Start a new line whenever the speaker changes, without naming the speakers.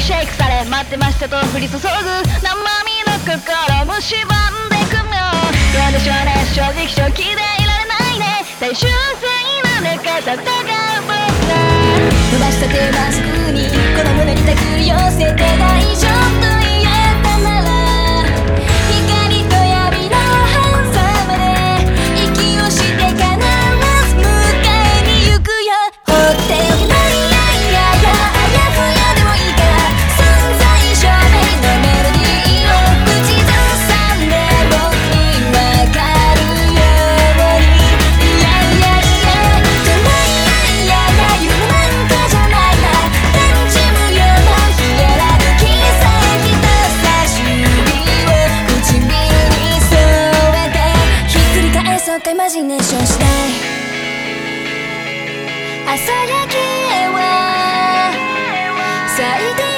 シェイクされ待ってましたと降り注ぐ生身の心蝕んでくのどうでしょうね正直正気でい
られないね最終
戦なのか戦
う僕
が
伸ばした手まっすぐにこの胸に手繰り寄せて大丈夫ネーションしたい朝焼けは咲いて